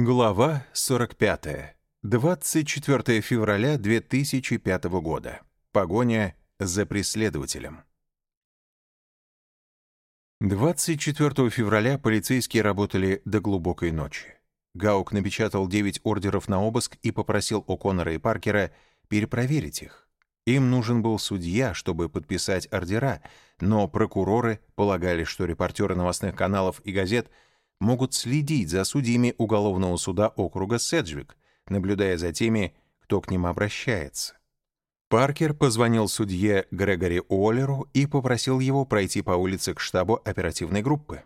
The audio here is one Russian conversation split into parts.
Глава 45. 24 февраля 2005 года. Погоня за преследователем. 24 февраля полицейские работали до глубокой ночи. Гаук напечатал 9 ордеров на обыск и попросил О'Коннора и Паркера перепроверить их. Им нужен был судья, чтобы подписать ордера, но прокуроры полагали, что репортеры новостных каналов и газет — могут следить за судьями уголовного суда округа Седжвик, наблюдая за теми, кто к ним обращается. Паркер позвонил судье Грегори Уоллеру и попросил его пройти по улице к штабу оперативной группы.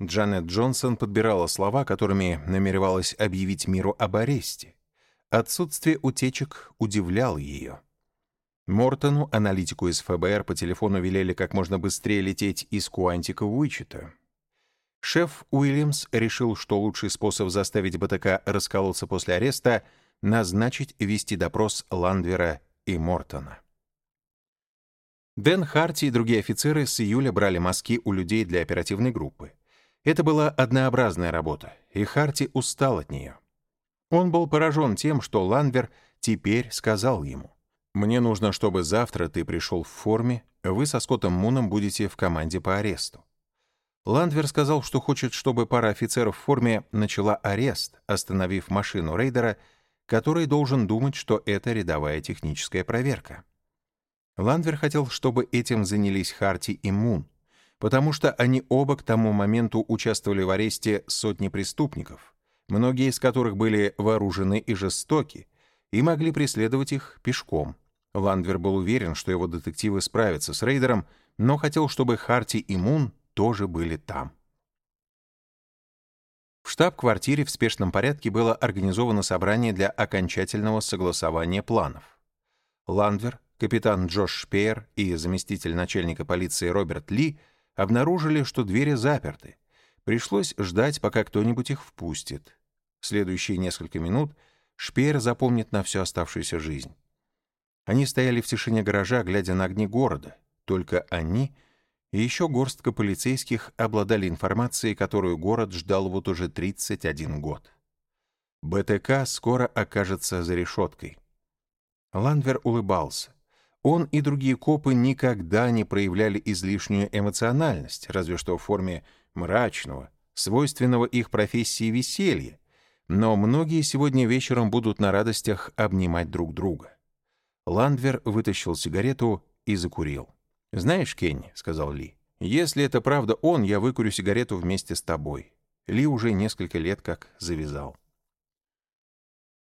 Джанет Джонсон подбирала слова, которыми намеревалась объявить миру об аресте. Отсутствие утечек удивляло ее. Мортону, аналитику из ФБР, по телефону велели как можно быстрее лететь из Куантика в Уичета. Шеф Уильямс решил, что лучший способ заставить БТК расколоться после ареста — назначить вести допрос Ландвера и Мортона. Дэн Харти и другие офицеры с июля брали мазки у людей для оперативной группы. Это была однообразная работа, и Харти устал от нее. Он был поражен тем, что Ландвер теперь сказал ему, «Мне нужно, чтобы завтра ты пришел в форме, вы со Скоттом Муном будете в команде по аресту». Ландвер сказал, что хочет, чтобы пара офицеров в форме начала арест, остановив машину рейдера, который должен думать, что это рядовая техническая проверка. Ландвер хотел, чтобы этим занялись Харти и Мун, потому что они оба к тому моменту участвовали в аресте сотни преступников, многие из которых были вооружены и жестоки, и могли преследовать их пешком. Ландвер был уверен, что его детективы справятся с рейдером, но хотел, чтобы Харти и Мун тоже были там. В штаб-квартире в спешном порядке было организовано собрание для окончательного согласования планов. Ландвер, капитан Джош Шпеер и заместитель начальника полиции Роберт Ли обнаружили, что двери заперты. Пришлось ждать, пока кто-нибудь их впустит. Следующие несколько минут Шпеер запомнит на всю оставшуюся жизнь. Они стояли в тишине гаража, глядя на огни города. Только они — и еще горстка полицейских обладали информацией, которую город ждал вот уже 31 год. БТК скоро окажется за решеткой. Ландвер улыбался. Он и другие копы никогда не проявляли излишнюю эмоциональность, разве что в форме мрачного, свойственного их профессии веселья, но многие сегодня вечером будут на радостях обнимать друг друга. Ландвер вытащил сигарету и закурил. «Знаешь, Кенни», — сказал Ли, — «если это правда он, я выкурю сигарету вместе с тобой». Ли уже несколько лет как завязал.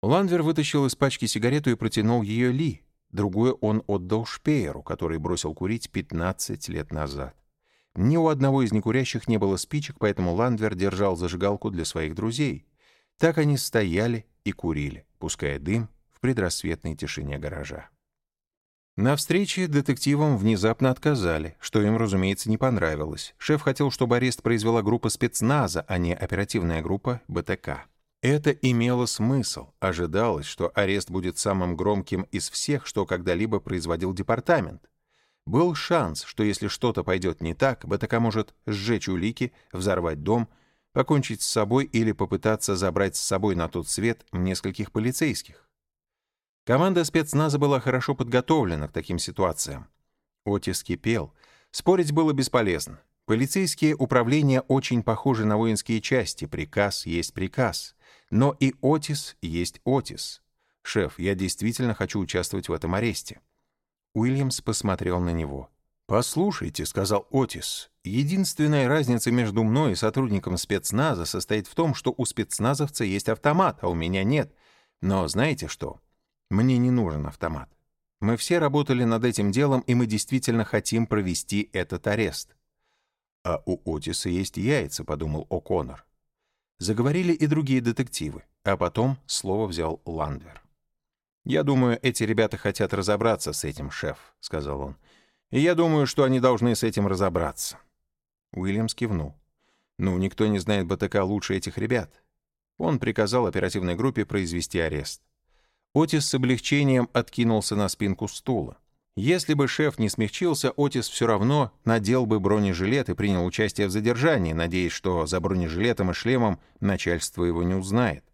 Ландвер вытащил из пачки сигарету и протянул ее Ли. Другую он отдал Шпееру, который бросил курить 15 лет назад. Ни у одного из некурящих не было спичек, поэтому Ландвер держал зажигалку для своих друзей. Так они стояли и курили, пуская дым в предрассветной тишине гаража. На встрече детективам внезапно отказали, что им, разумеется, не понравилось. Шеф хотел, чтобы арест произвела группа спецназа, а не оперативная группа БТК. Это имело смысл. Ожидалось, что арест будет самым громким из всех, что когда-либо производил департамент. Был шанс, что если что-то пойдет не так, БТК может сжечь улики, взорвать дом, покончить с собой или попытаться забрать с собой на тот свет нескольких полицейских. Команда спецназа была хорошо подготовлена к таким ситуациям. Отис кипел. Спорить было бесполезно. Полицейские управления очень похожи на воинские части. Приказ есть приказ. Но и Отис есть Отис. «Шеф, я действительно хочу участвовать в этом аресте». Уильямс посмотрел на него. «Послушайте», — сказал Отис, — «единственная разница между мной и сотрудником спецназа состоит в том, что у спецназовца есть автомат, а у меня нет. Но знаете что? Мне не нужен автомат. Мы все работали над этим делом, и мы действительно хотим провести этот арест. А у Отиса есть яйца, подумал О'Коннор. Заговорили и другие детективы, а потом слово взял Ландвер. «Я думаю, эти ребята хотят разобраться с этим, шеф», — сказал он. «И я думаю, что они должны с этим разобраться». Уильямс кивнул. «Ну, никто не знает БТК лучше этих ребят». Он приказал оперативной группе произвести арест. Отис с облегчением откинулся на спинку стула. Если бы шеф не смягчился, Отис все равно надел бы бронежилет и принял участие в задержании, надеясь, что за бронежилетом и шлемом начальство его не узнает.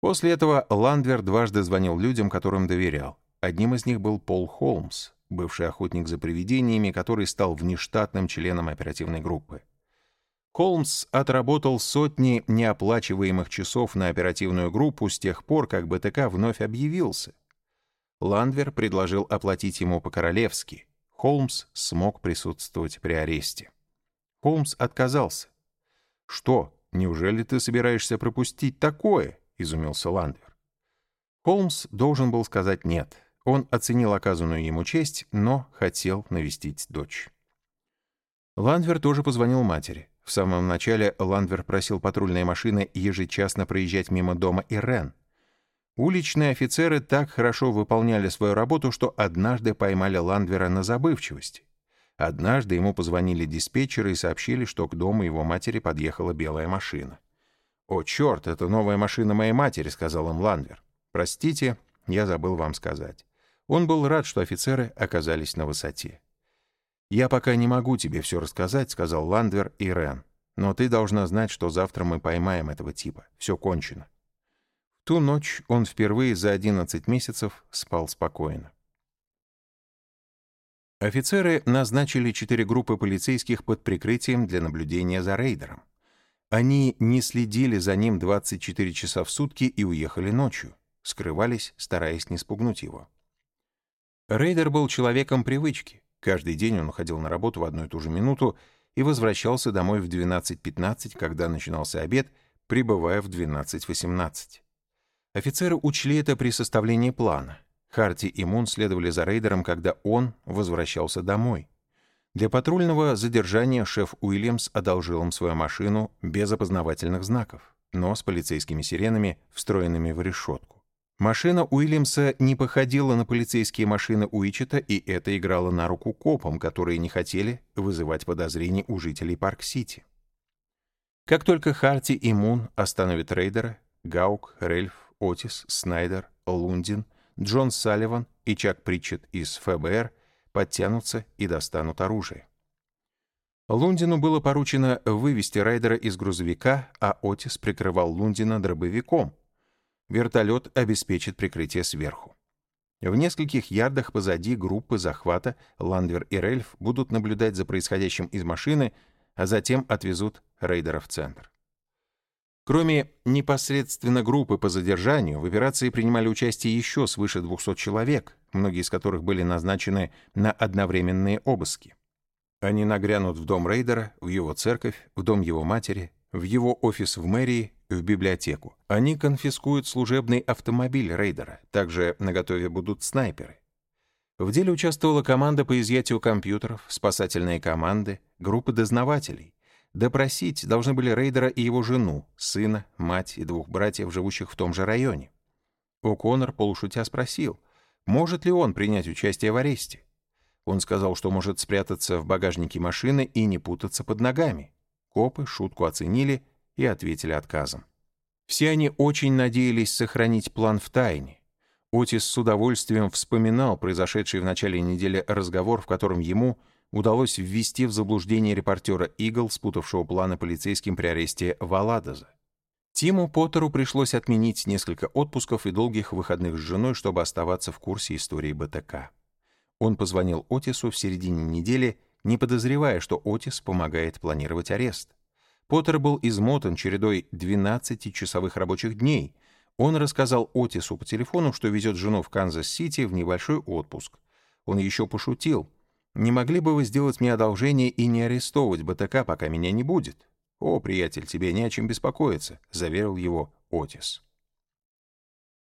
После этого Ландвер дважды звонил людям, которым доверял. Одним из них был Пол Холмс, бывший охотник за привидениями, который стал внештатным членом оперативной группы. Холмс отработал сотни неоплачиваемых часов на оперативную группу с тех пор, как БТК вновь объявился. Ландвер предложил оплатить ему по-королевски. Холмс смог присутствовать при аресте. Холмс отказался. «Что, неужели ты собираешься пропустить такое?» — изумился Ландвер. Холмс должен был сказать «нет». Он оценил оказанную ему честь, но хотел навестить дочь. Ландвер тоже позвонил матери. В самом начале Ландвер просил патрульные машины ежечасно проезжать мимо дома Ирен. Уличные офицеры так хорошо выполняли свою работу, что однажды поймали Ландвера на забывчивости. Однажды ему позвонили диспетчеры и сообщили, что к дому его матери подъехала белая машина. «О, черт, это новая машина моей матери», — сказал им Ландвер. «Простите, я забыл вам сказать». Он был рад, что офицеры оказались на высоте. «Я пока не могу тебе все рассказать», — сказал Ландвер и Рен. «Но ты должна знать, что завтра мы поймаем этого типа. Все кончено». В ту ночь он впервые за 11 месяцев спал спокойно. Офицеры назначили четыре группы полицейских под прикрытием для наблюдения за рейдером. Они не следили за ним 24 часа в сутки и уехали ночью, скрывались, стараясь не спугнуть его. Рейдер был человеком привычки. Каждый день он уходил на работу в одну и ту же минуту и возвращался домой в 12.15, когда начинался обед, прибывая в 12.18. Офицеры учли это при составлении плана. Харти и Мун следовали за рейдером, когда он возвращался домой. Для патрульного задержания шеф Уильямс одолжил им свою машину без опознавательных знаков, но с полицейскими сиренами, встроенными в решетку. Машина Уильямса не походила на полицейские машины Уичета, и это играло на руку копам, которые не хотели вызывать подозрений у жителей Парк-Сити. Как только Харти и Мун остановят рейдера, Гаук, Рельф, Отис, Снайдер, Лундин, Джон Салливан и Чак Притчет из ФБР подтянутся и достанут оружие. Лундину было поручено вывести рейдера из грузовика, а Отис прикрывал Лундина дробовиком — Вертолет обеспечит прикрытие сверху. В нескольких ярдах позади группы захвата Ландвер и Рельф будут наблюдать за происходящим из машины, а затем отвезут рейдера в центр. Кроме непосредственно группы по задержанию, в операции принимали участие еще свыше 200 человек, многие из которых были назначены на одновременные обыски. Они нагрянут в дом рейдера, в его церковь, в дом его матери, в его офис в мэрии, в библиотеку. Они конфискуют служебный автомобиль рейдера. Также наготове будут снайперы. В деле участвовала команда по изъятию компьютеров, спасательные команды, группы дознавателей. Допросить должны были рейдера и его жену, сына, мать и двух братьев, живущих в том же районе. О'Коннор полушутя спросил, может ли он принять участие в аресте. Он сказал, что может спрятаться в багажнике машины и не путаться под ногами. Копы шутку оценили и ответили отказом. Все они очень надеялись сохранить план в тайне. Отис с удовольствием вспоминал произошедший в начале недели разговор, в котором ему удалось ввести в заблуждение репортера Игл, спутавшего планы полицейским при аресте Валадоза. Тиму Поттеру пришлось отменить несколько отпусков и долгих выходных с женой, чтобы оставаться в курсе истории БТК. Он позвонил Отису в середине недели не подозревая, что Отис помогает планировать арест. Поттер был измотан чередой 12-часовых рабочих дней. Он рассказал Отису по телефону, что везет жену в Канзас-Сити в небольшой отпуск. Он еще пошутил. «Не могли бы вы сделать мне одолжение и не арестовывать БТК, пока меня не будет?» «О, приятель, тебе не о чем беспокоиться», — заверил его Отис.